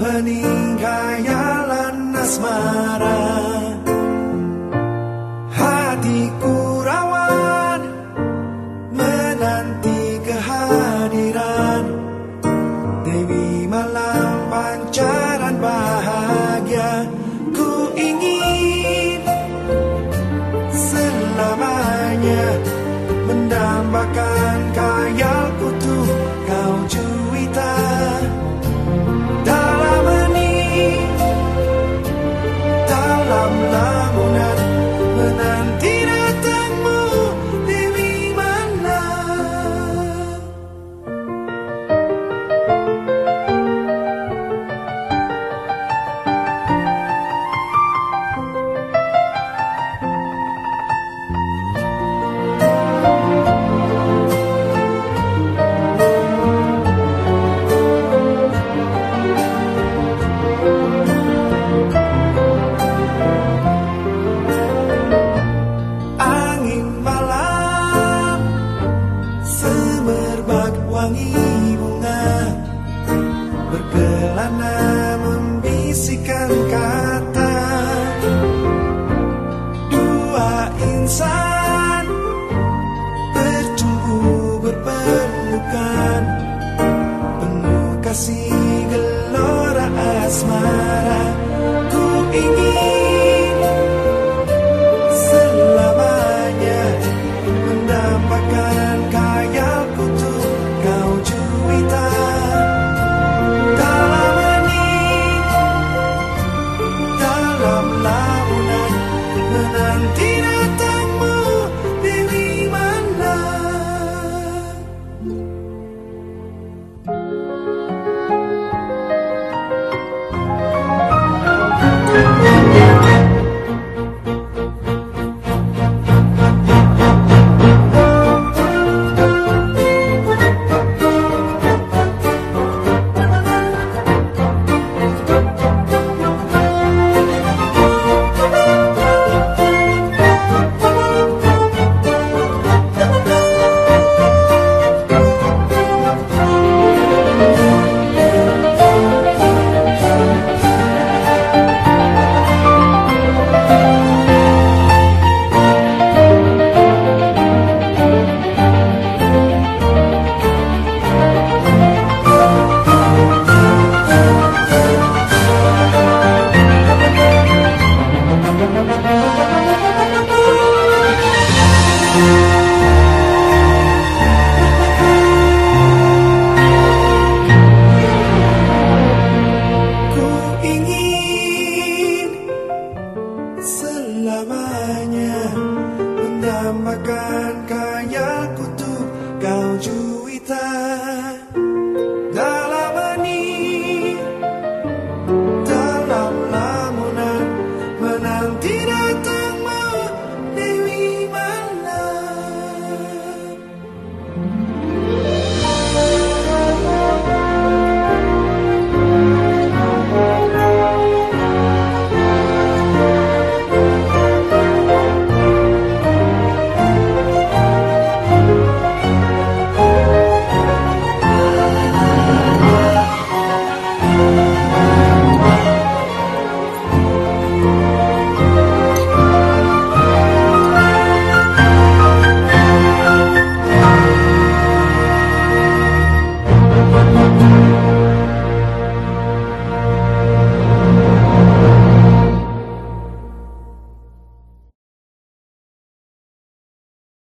hening kayalan asmara. wangi bunga. Berkelana membisikkan kata. Dua insan bertemu berpelukan. Penuh kasih gelora asmara. you. selamanya mendambakan